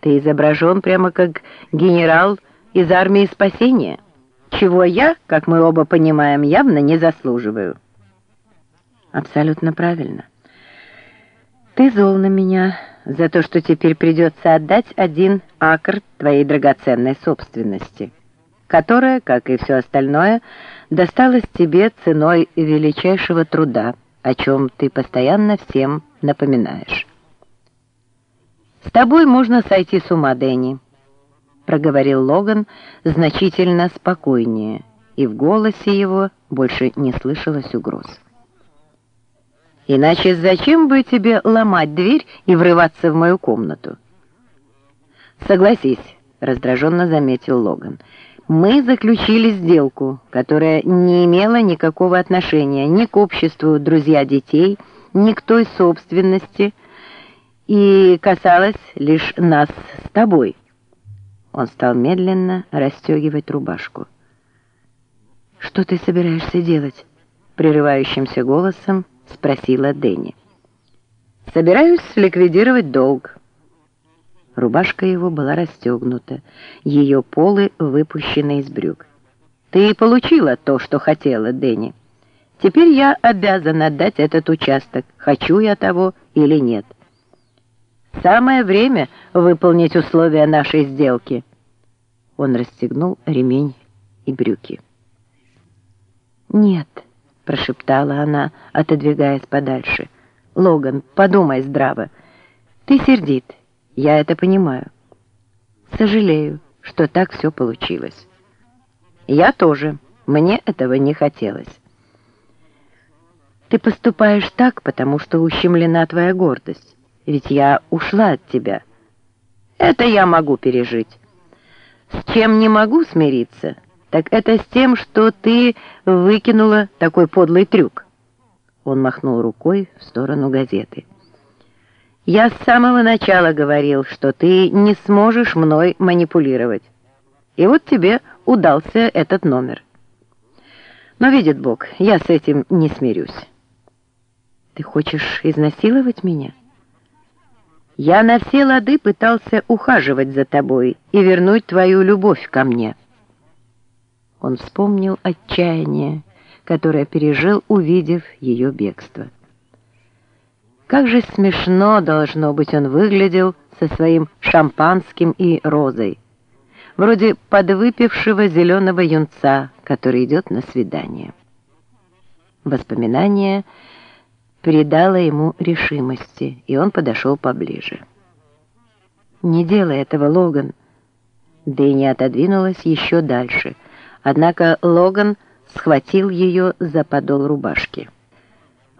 Ты изображен прямо как генерал из армии спасения, чего я, как мы оба понимаем, явно не заслуживаю. Абсолютно правильно. Ты зол на меня за то, что теперь придется отдать один акр твоей драгоценной собственности, которая, как и все остальное, досталась тебе ценой величайшего труда, о чем ты постоянно всем напоминаешь. «С тобой можно сойти с ума, Дэнни», — проговорил Логан значительно спокойнее, и в голосе его больше не слышалось угроз. «Иначе зачем бы тебе ломать дверь и врываться в мою комнату?» «Согласись», — раздраженно заметил Логан, — «мы заключили сделку, которая не имела никакого отношения ни к обществу друзья детей, ни к той собственности, — и касалась лишь нас с тобой». Он стал медленно расстегивать рубашку. «Что ты собираешься делать?» — прерывающимся голосом спросила Дэнни. «Собираюсь ликвидировать долг». Рубашка его была расстегнута, ее полы выпущены из брюк. «Ты получила то, что хотела, Дэнни. Теперь я обязан отдать этот участок, хочу я того или нет». Самое время выполнить условия нашей сделки. Он расстегнул ремень и брюки. «Нет», — прошептала она, отодвигаясь подальше. «Логан, подумай здраво. Ты сердит, я это понимаю. Сожалею, что так все получилось. Я тоже, мне этого не хотелось. Ты поступаешь так, потому что ущемлена твоя гордость ведь я ушла от тебя. Это я могу пережить. С чем не могу смириться, так это с тем, что ты выкинула такой подлый трюк. Он махнул рукой в сторону газеты. Я с самого начала говорил, что ты не сможешь мной манипулировать. И вот тебе удался этот номер. Но, видит Бог, я с этим не смирюсь. Ты хочешь изнасиловать меня? Я на все лады пытался ухаживать за тобой и вернуть твою любовь ко мне. Он вспомнил отчаяние, которое пережил, увидев ее бегство. Как же смешно, должно быть, он выглядел со своим шампанским и розой, вроде подвыпившего зеленого юнца, который идет на свидание. Воспоминания придало ему решимости, и он подошел поближе. «Не делай этого, Логан!» Дэнни отодвинулась еще дальше, однако Логан схватил ее за подол рубашки.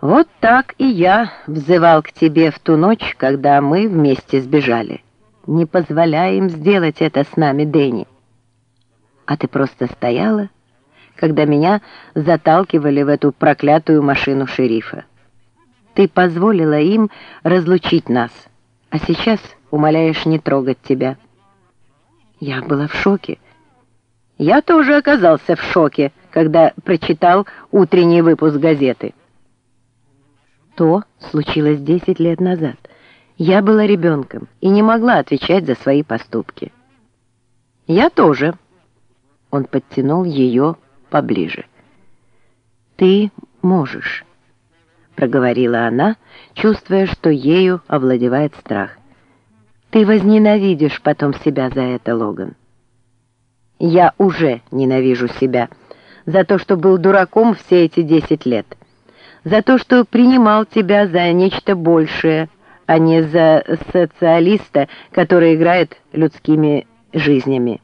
«Вот так и я взывал к тебе в ту ночь, когда мы вместе сбежали. Не позволяй им сделать это с нами, Дэнни. А ты просто стояла, когда меня заталкивали в эту проклятую машину шерифа. Ты позволила им разлучить нас, а сейчас умоляешь не трогать тебя. Я была в шоке. Я тоже оказался в шоке, когда прочитал утренний выпуск газеты. То случилось 10 лет назад. Я была ребенком и не могла отвечать за свои поступки. Я тоже. Он подтянул ее поближе. Ты можешь проговорила она, чувствуя, что ею овладевает страх. «Ты возненавидишь потом себя за это, Логан». «Я уже ненавижу себя за то, что был дураком все эти десять лет, за то, что принимал тебя за нечто большее, а не за социалиста, который играет людскими жизнями.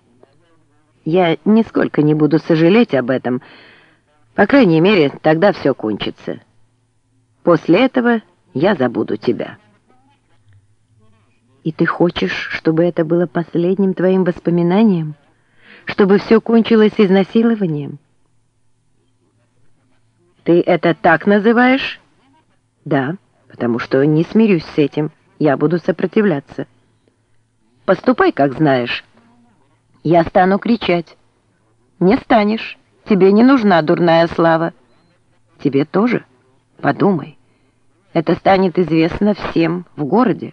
Я нисколько не буду сожалеть об этом, по крайней мере, тогда все кончится». После этого я забуду тебя. И ты хочешь, чтобы это было последним твоим воспоминанием? Чтобы все кончилось изнасилованием? Ты это так называешь? Да, потому что не смирюсь с этим. Я буду сопротивляться. Поступай, как знаешь. Я стану кричать. Не станешь. Тебе не нужна дурная слава. Тебе тоже. Подумай, это станет известно всем в городе.